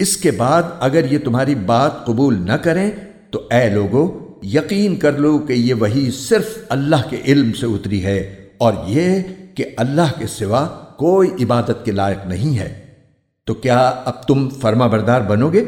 اس کے بعد اگر یہ تمہاری بات قبول نہ کریں، تو اے لوگو، یقین کر لو کہ یہ وہی صرف اللہ کے علم سے اتری ہے، اور یہ کہ اللہ کے سوا کوئی عبادت کے لائق نہیں ہے۔ تو کیا اب تم فرما بردار بنو گے؟